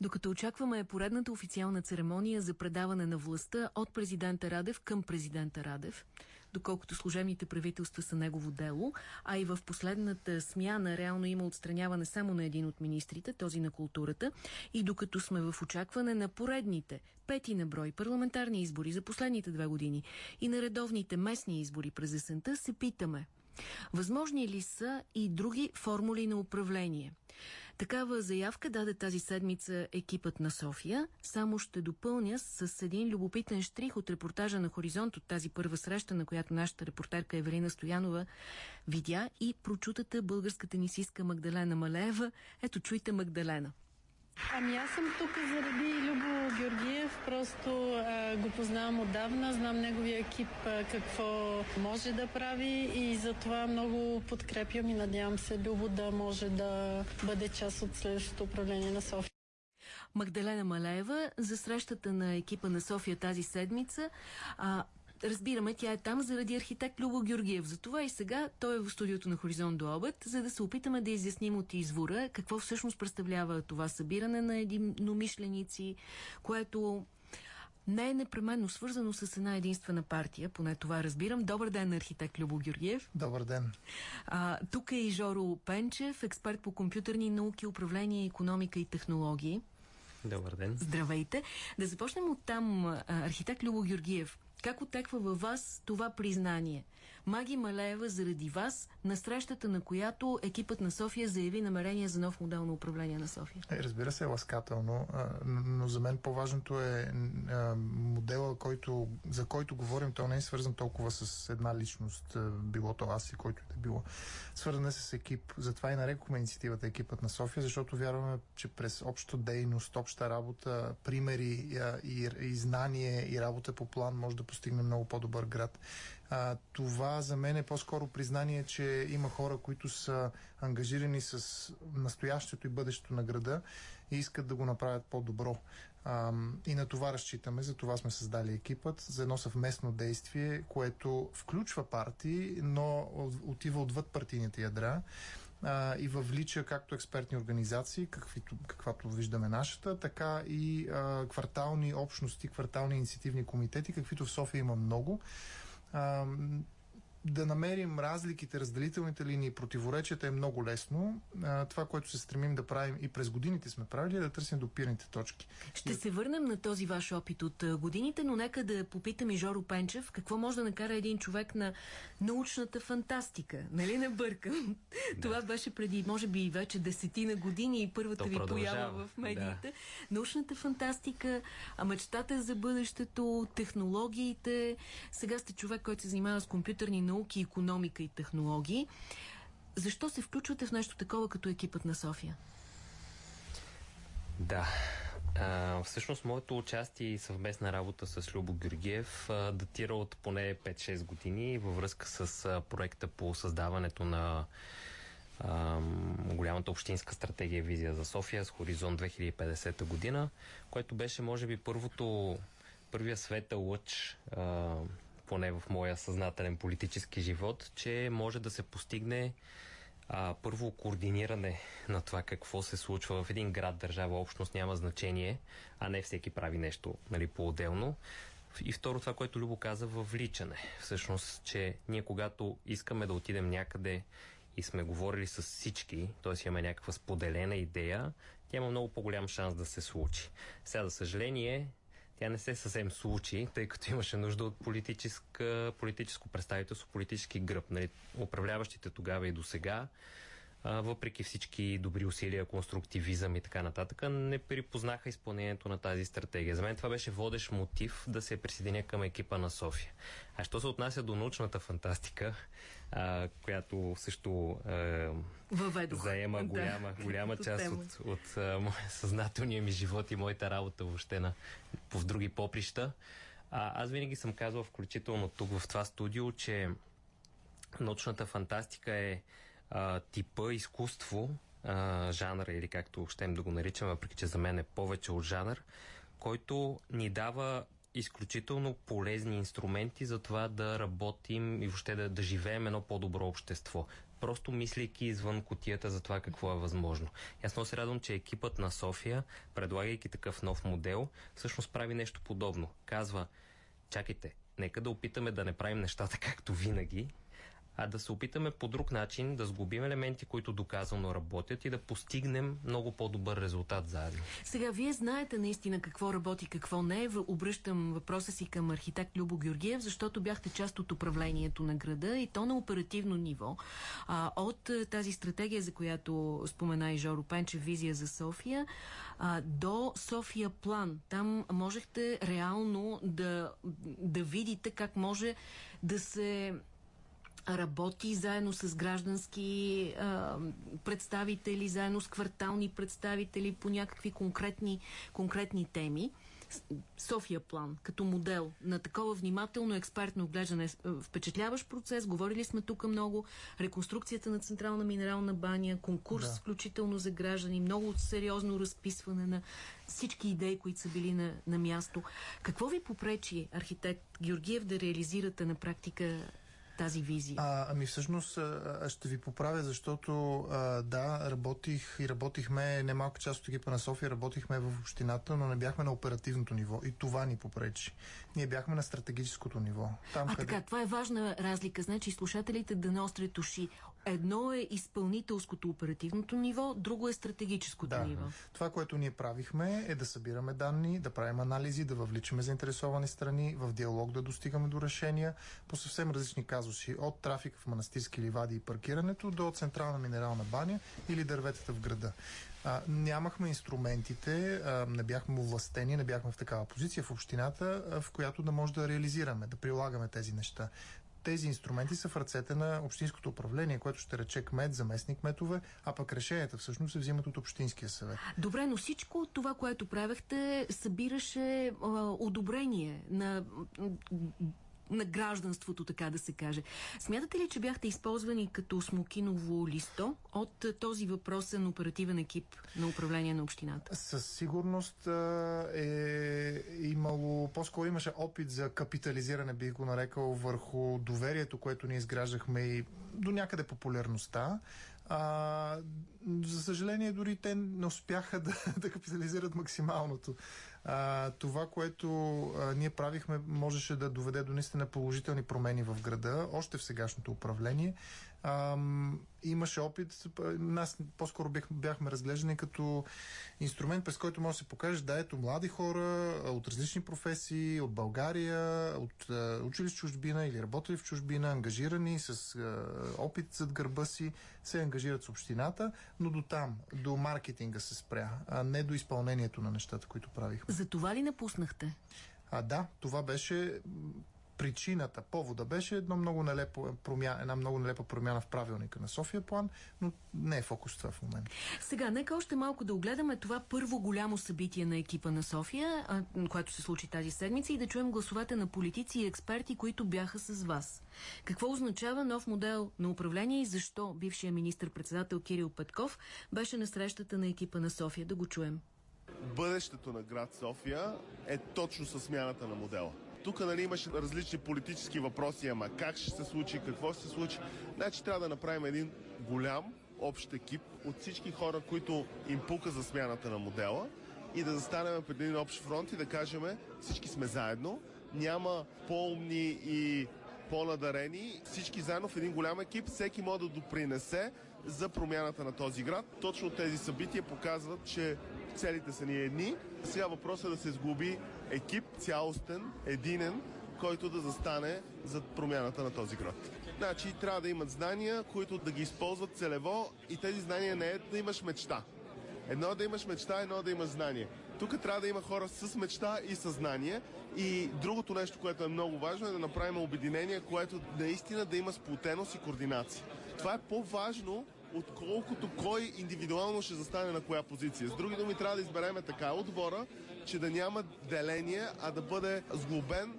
Докато очакваме поредната официална церемония за предаване на властта от президента Радев към президента Радев, доколкото служебните правителства са негово дело, а и в последната смяна реално има отстраняване само на един от министрите, този на културата, и докато сме в очакване на поредните, пети на брой парламентарни избори за последните две години и на редовните местни избори през есента, се питаме – Възможни ли са и други формули на управление? Такава заявка даде тази седмица екипът на София. Само ще допълня с един любопитен штрих от репортажа на Хоризонт от тази първа среща, на която нашата репортерка Евелина Стоянова видя и прочутата българска тенисистка Магдалена Малеева. Ето, чуйте Магдалена. Ами аз съм тук заради Любо Георгиев. Просто а, го познавам отдавна, знам неговия екип а, какво може да прави и затова много подкрепям и надявам се Любо да може да бъде част от следващото управление на София. Магдалена Малеева за срещата на екипа на София тази седмица. А, разбираме, тя е там заради архитект Любо Георгиев. Затова и сега той е в студиото на Хоризонт до обед, за да се опитаме да изясним от извора какво всъщност представлява това събиране на единомишленици, което не е непременно свързано с една единствена партия, поне това разбирам. Добър ден, архитект Любо Георгиев. Добър ден. А, тук е и Жоро Пенчев, експерт по компютърни науки, управление, економика и технологии. Добър ден. Здравейте. Да започнем от там. Архитект Любо Георгиев, как отеква във вас това признание? Маги Малеева заради вас, на срещата на която екипът на София заяви намерение за нов модел на управление на София. Е, разбира се, е ласкателно, но за мен по-важното е модела, който, за който говорим, то не е свързан толкова с една личност, било то аз и който и да било. Свързан е с екип. Затова и нарекохме инициативата екипът на София, защото вярваме, че през обща дейност, обща работа, примери и, и знание и работа по план може да постигне много по-добър град. А, това за мен е по-скоро признание, че има хора, които са ангажирани с настоящето и бъдещето на града и искат да го направят по-добро. А, и на това разчитаме, за това сме създали екипът, за едно съвместно действие, което включва партии, но отива отвъд партийните ядра а, и въвлича както експертни организации, каквито, каквато виждаме нашата, така и а, квартални общности, квартални инициативни комитети, каквито в София има много а, да намерим разликите, разделителните линии, противоречията е много лесно. А, това, което се стремим да правим и през годините сме правили, е да търсим допирните точки. Ще и... се върнем на този ваш опит от годините, но нека да попитам и Жоро Пенчев, какво може да накара един човек на научната фантастика. Нали не бъркам? Да. Това беше преди, може би, вече десетина години и първата То ви поява в медиите. Да. Научната фантастика, а мечтата за бъдещето, технологиите. Сега сте човек, който се занимава с компютърни науки науки, економика и технологии. Защо се включвате в нещо такова като екипът на София? Да. А, всъщност моето участие и съвместна работа с Любо Георгиев а, датира от поне 5-6 години във връзка с а, проекта по създаването на а, голямата общинска стратегия Визия за София с Хоризонт 2050 година, което беше може би първото първия светъл лъч а, поне в моя съзнателен политически живот, че може да се постигне а, първо координиране на това какво се случва в един град, държава, общност, няма значение, а не всеки прави нещо нали, по-отделно. И второ, това, което Любо каза, въвличане. Всъщност, че ние когато искаме да отидем някъде и сме говорили с всички, т.е. имаме някаква споделена идея, тя има много по-голям шанс да се случи. Сега, за съжаление, тя не се съвсем случи, тъй като имаше нужда от политическо представителство, политически гръб. Нали, управляващите тогава и до сега въпреки всички добри усилия, конструктивизъм и така нататък, не припознаха изпълнението на тази стратегия. За мен това беше водещ мотив да се присъединя към екипа на София. А що се отнася до научната фантастика, а, която също а, заема голяма, да, голяма част от, от а, моя съзнателния ми живот и моята работа въобще на, в други поприща, а, аз винаги съм казвал, включително тук в това студио, че научната фантастика е а, типа изкуство, а, жанра или както щем да го наричам, въпреки че за мен е повече от жанр, който ни дава изключително полезни инструменти за това да работим и въобще да, да живеем едно по-добро общество. просто мислейки извън котията за това какво е възможно. Аз много се радвам, че екипът на София, предлагайки такъв нов модел, всъщност прави нещо подобно. Казва, чакайте, нека да опитаме да не правим нещата както винаги, а да се опитаме по друг начин да сглобим елементи, които доказано работят и да постигнем много по-добър резултат заедно. Сега, вие знаете наистина какво работи, какво не е. Обръщам въпроса си към архитект Любо Георгиев, защото бяхте част от управлението на града и то на оперативно ниво. А, от тази стратегия, за която спомена и Жоро Пенче, визия за София, а, до София план. Там можехте реално да, да видите как може да се работи заедно с граждански а, представители, заедно с квартални представители по някакви конкретни, конкретни теми. София план, като модел на такова внимателно експертно оглеждане, впечатляващ процес, говорили сме тук много, реконструкцията на Централна минерална баня, конкурс, да. включително за граждани, много сериозно разписване на всички идеи, които са били на, на място. Какво ви попречи, архитект Георгиев, да реализирате на практика тази визия? А, ами всъщност ще ви поправя, защото а, да, работих и работихме, немалка част от екипа на София, работихме в общината, но не бяхме на оперативното ниво и това ни попречи. Ние бяхме на стратегическото ниво. Там, а къде... така, това е важна разлика. Значи слушателите да наострят уши. Едно е изпълнителското оперативното ниво, друго е стратегическото да. ниво. Това, което ние правихме е да събираме данни, да правим анализи, да въвличаме заинтересовани страни, в диалог да достигаме до решения по съвсем различни казуси. От трафик в манастирски ливади и паркирането до централна минерална баня или дърветата в града. А, нямахме инструментите, а, не бяхме властени, не бяхме в такава позиция в общината, а, в която да може да реализираме, да прилагаме тези неща тези инструменти са в ръцете на общинското управление, което ще рече кмет, заместник кметове, а пък решенията всъщност се взимат от Общинския съвет. Добре, но всичко това, което правехте, събираше а, одобрение на на гражданството, така да се каже. Смятате ли, че бяхте използвани като смокиново листо от този въпросен оперативен екип на управление на общината? Със сигурност е имало, по-скоро имаше опит за капитализиране, бих го нарекал, върху доверието, което ние изграждахме и до някъде популярността. А, за съжаление, дори те не успяха да, да капитализират максималното. А, това, което а, ние правихме, можеше да доведе до наистина положителни промени в града, още в сегашното управление. А, имаше опит, нас по-скоро бях, бяхме разглеждани като инструмент, през който може да се покаже, да, ето млади хора от различни професии, от България, от учили в чужбина или работили в чужбина, ангажирани с а, опит зад гърба си, се ангажират с общината, но до там, до маркетинга се спря, а не до изпълнението на нещата, които правихме. За това ли напуснахте? А, да, това беше причината, повода беше едно много нелепо промяна, една много нелепа промяна в правилника на София план, но не е фокус това в момента. Сега, нека още малко да огледаме това първо голямо събитие на екипа на София, а, което се случи тази седмица и да чуем гласовете на политици и експерти, които бяха с вас. Какво означава нов модел на управление и защо бившия министр-председател Кирил Петков беше на срещата на екипа на София? Да го чуем. Бъдещето на град София е точно със смяната на модела. Тук нали, имаше различни политически въпроси, ама как ще се случи, какво ще се случи. Значи трябва да направим един голям общ екип от всички хора, които им пука за смяната на модела и да застанем пред един общ фронт и да кажем всички сме заедно, няма по-умни и по-надарени, всички заедно в един голям екип, всеки може да допринесе за промяната на този град. Точно тези събития показват, че целите са ни едни. Сега въпросът е да се сглоби екип, цялостен, единен, който да застане за промяната на този град. Значи трябва да имат знания, които да ги използват целево и тези знания не е да имаш мечта. Едно е да имаш мечта, едно е да имаш знание. Тук трябва да има хора с мечта и съзнание. И другото нещо, което е много важно, е да направим обединение, което наистина да има сплотеност и координация. Това е по-важно отколкото кой индивидуално ще застане на коя позиция. С други думи, трябва да избереме така отбора, че да няма деление, а да бъде сглобен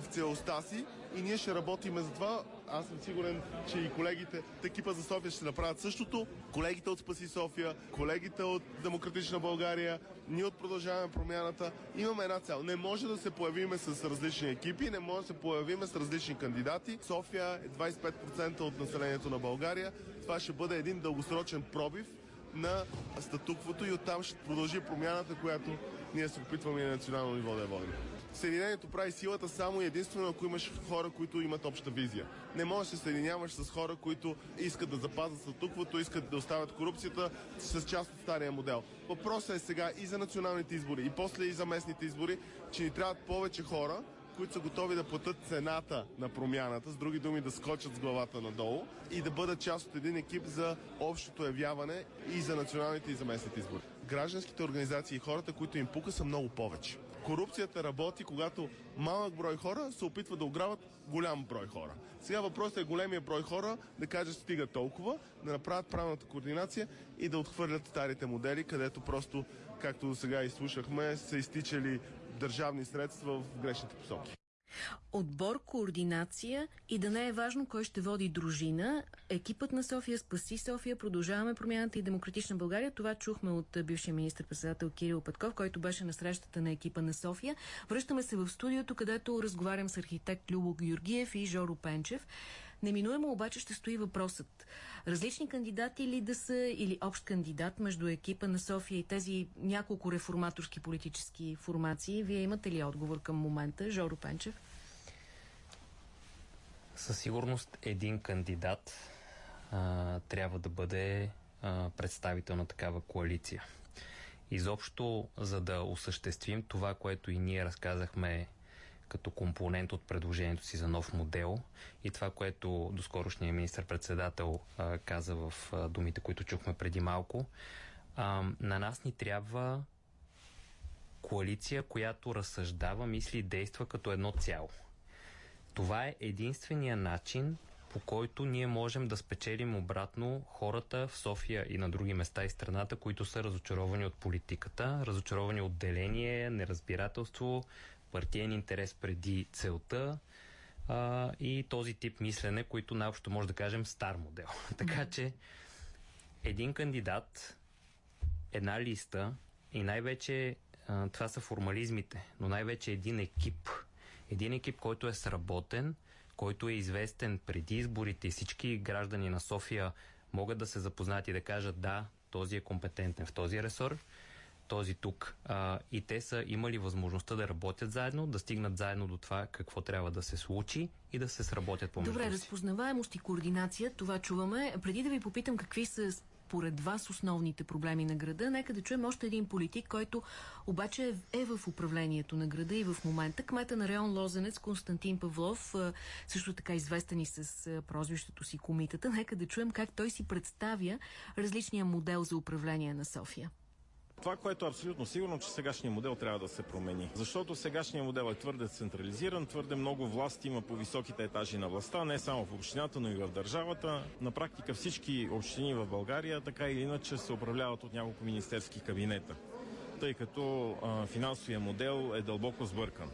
в целостта си и ние ще работиме за това. Аз съм сигурен, че и колегите, екипа за София ще направят същото. Колегите от Спаси София, колегите от Демократична България, ние от Продължаваме промяната. Имаме една цел. Не може да се появиме с различни екипи, не може да се появиме с различни кандидати. София е 25% от населението на България. Това ще бъде един дългосрочен пробив на статуквото и оттам ще продължи промяната, която ние се опитваме и на национално ниво да я водим. Съединението прави силата само и единствено, ако имаш хора, които имат обща визия. Не можеш да се съединяваш с хора, които искат да запазят статуквото, искат да оставят корупцията с част от стария модел. Въпросът е сега и за националните избори, и после и за местните избори, че ни трябват повече хора, които са готови да платят цената на промяната, с други думи да скочат с главата надолу и да бъдат част от един екип за общото явяване и за националните и за местните избори. Гражданските организации и хората, които им пука, са много повече. Корупцията работи, когато малък брой хора се опитват да ограбят голям брой хора. Сега въпросът е големия брой хора да кажат стига толкова, да направят правилната координация и да отхвърлят старите модели, където просто, както до сега изслушахме, са изтичали държавни средства в грешните посоки. Отбор, координация и да не е важно кой ще води дружина. Екипът на София спаси София, продължаваме промяната и демократична България. Това чухме от бившия министр-председател Кирил Петков, който беше на срещата на екипа на София. Връщаме се в студиото, където разговарям с архитект Любо Георгиев и Жоро Пенчев. Неминуемо обаче ще стои въпросът. Различни кандидати ли да са или общ кандидат между екипа на София и тези няколко реформаторски политически формации? Вие имате ли отговор към момента, Жоро Пенчев? Със сигурност един кандидат а, трябва да бъде а, представител на такава коалиция. Изобщо, за да осъществим това, което и ние разказахме като компонент от предложението си за нов модел и това, което доскорошният министр-председател а, каза в а, думите, които чухме преди малко, а, на нас ни трябва коалиция, която разсъждава, мисли и действа като едно цяло. Това е единствения начин, по който ние можем да спечелим обратно хората в София и на други места и страната, които са разочаровани от политиката, разочаровани от деление, неразбирателство, партиен интерес преди целта а, и този тип мислене, които най-общо може да кажем стар модел. така че един кандидат, една листа и най-вече а, това са формализмите, но най-вече един екип. Един екип, който е сработен, който е известен преди изборите и всички граждани на София могат да се запознаят и да кажат да, този е компетентен в този ресор този тук. А, и те са имали възможността да работят заедно, да стигнат заедно до това какво трябва да се случи и да се сработят помежду Добре, разпознаваемост и координация, това чуваме. Преди да ви попитам какви са според вас основните проблеми на града, нека да чуем още един политик, който обаче е в управлението на града и в момента. Кмета на район Лозенец Константин Павлов, също така известен и с прозвището си комитата. Нека да чуем как той си представя различния модел за управление на София. Това, което е абсолютно сигурно, че сегашния модел трябва да се промени. Защото сегашния модел е твърде централизиран, твърде много власт има по високите етажи на властта, не само в общината, но и в държавата. На практика всички общини в България така или иначе се управляват от няколко министерски кабинета, тъй като а, финансовия модел е дълбоко сбъркан.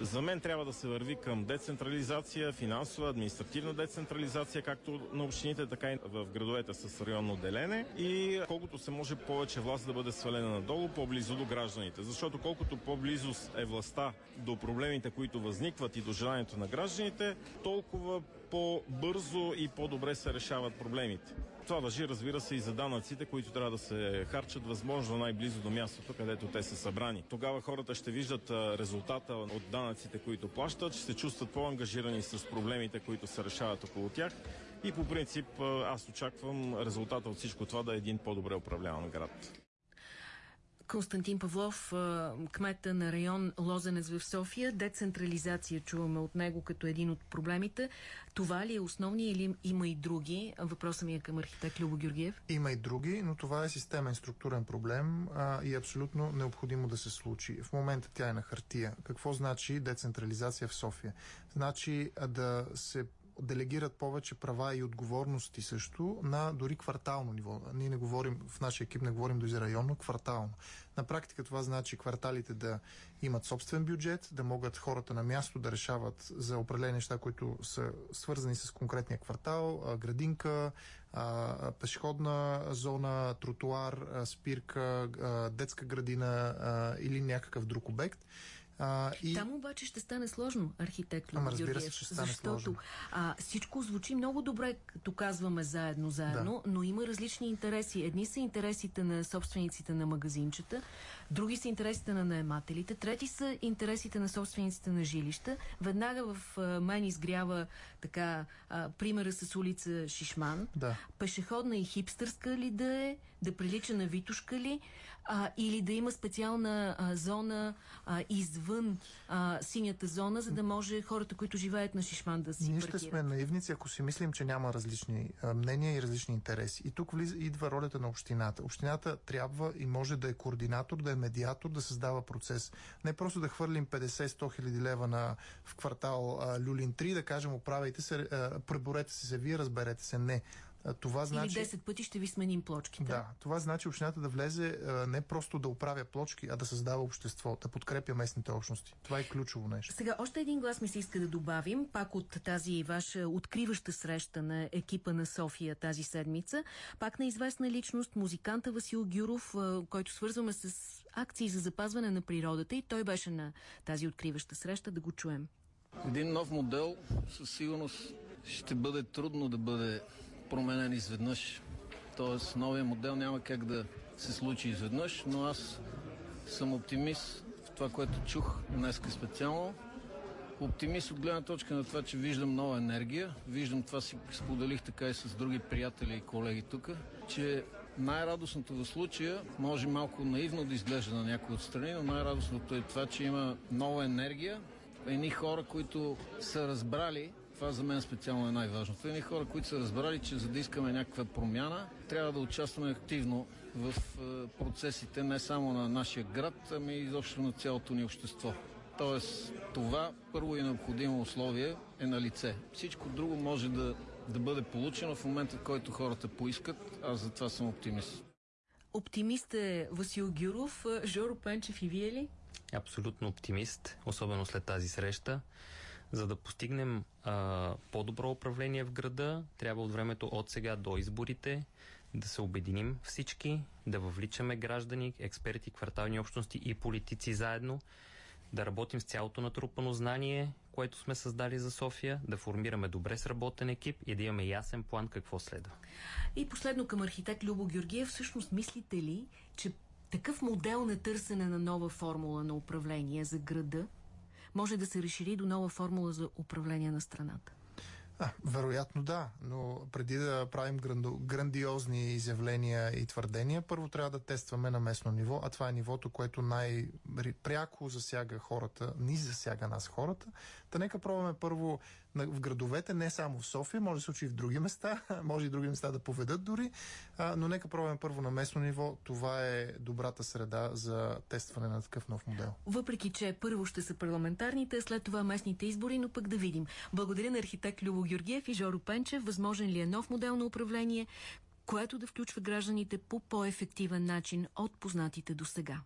За мен трябва да се върви към децентрализация, финансова, административна децентрализация, както на общините, така и в градовете с районно делене и колкото се може повече власт да бъде свалена надолу, по-близо до гражданите. Защото колкото по-близо е властта до проблемите, които възникват и до желанието на гражданите, толкова по-бързо и по-добре се решават проблемите. Това въжи, разбира се, и за данъците, които трябва да се харчат възможно най-близо до мястото, където те са събрани. Тогава хората ще виждат резултата от данъците, които плащат, ще се чувстват по-ангажирани с проблемите, които се решават около тях. И по принцип аз очаквам резултата от всичко това да е един по-добре управляван град. Константин Павлов, кмета на район Лозенец в София. Децентрализация чуваме от него като един от проблемите. Това ли е основният или има и други? Въпросът ми е към архитект Любо Георгиев. Има и други, но това е системен структурен проблем а, и е абсолютно необходимо да се случи. В момента тя е на хартия. Какво значи децентрализация в София? Значи да се делегират повече права и отговорности също на дори квартално ниво. Ние не говорим, в нашия екип не говорим дори районно, квартално. На практика това значи кварталите да имат собствен бюджет, да могат хората на място да решават за определени неща, които са свързани с конкретния квартал, градинка, пешеходна зона, тротуар, спирка, детска градина или някакъв друг обект. А, и... Там обаче ще стане сложно, архитект Ама разбира се, ще стане защото сложно. А, всичко звучи много добре, като казваме заедно, заедно, да. но има различни интереси. Едни са интересите на собствениците на магазинчета, други са интересите на наемателите, трети са интересите на собствениците на жилища. Веднага в а, мен изгрява така а, примера с улица Шишман. Да. Пешеходна и хипстърска ли да е, да прилича на Витушка ли, а, или да има специална а, зона а, извън а, синята зона, за да може хората, които живеят на Шишман да си Ние ще сме наивници, ако си мислим, че няма различни а, мнения и различни интереси. И тук влиза, идва ролята на общината. Общината трябва и може да е координатор, да е медиатор, да създава процес. Не просто да хвърлим 50-100 хиляди лева на, в квартал а, Люлин 3, да кажем, оправяйте се, а, преборете се, вие разберете се. Не. Това значи... Или 10 пъти ще ви сменим плочките. Да, това значи общината да влезе не просто да оправя плочки, а да създава общество, да подкрепя местните общности. Това е ключово нещо. Сега, още един глас ми се иска да добавим, пак от тази ваша откриваща среща на екипа на София тази седмица, пак на известна личност, музиканта Васил Гюров, който свързваме с акции за запазване на природата и той беше на тази откриваща среща, да го чуем. Един нов модел със сигурност ще бъде трудно да бъде променен изведнъж. Тоест, новия модел няма как да се случи изведнъж, но аз съм оптимист в това, което чух днес специално. Оптимист от гледна точка на това, че виждам нова енергия. Виждам това си споделих така и с други приятели и колеги тук, че най-радостното в случая, може малко наивно да изглежда на някои отстрани, но най-радостното е това, че има нова енергия, едни хора, които са разбрали това за мен специално е най-важното. Едни хора, които са разбрали, че за да искаме някаква промяна, трябва да участваме активно в е, процесите не само на нашия град, ами изобщо на цялото ни общество. Тоест, това първо и необходимо условие е на лице. Всичко друго може да, да бъде получено в момента, в който хората поискат. Аз за това съм оптимист. Оптимист е Васил Гюров. Жоро Пенчев и вие ли? Абсолютно оптимист, особено след тази среща. За да постигнем а, по-добро управление в града, трябва от времето от сега до изборите да се обединим всички, да въвличаме граждани, експерти, квартални общности и политици заедно, да работим с цялото натрупано знание, което сме създали за София, да формираме добре сработен екип и да имаме ясен план какво следва. И последно към архитект Любо Георгиев, всъщност мислите ли, че такъв модел на търсене на нова формула на управление за града може да се разшири до нова формула за управление на страната? А, вероятно да, но преди да правим грандиозни изявления и твърдения, първо трябва да тестваме на местно ниво, а това е нивото, което най-пряко засяга хората, ни засяга нас хората. Та нека пробваме първо в градовете, не само в София, може да се случи и в други места, може и други места да поведат дори, а, но нека пробваме първо на местно ниво. Това е добрата среда за тестване на такъв нов модел. Въпреки, че първо ще са парламентарните, след това местните избори, но пък да видим. Благодаря на архитект Любо Георгиев и Жоро Пенчев. Възможен ли е нов модел на управление, което да включва гражданите по по-ефективен начин от познатите до сега?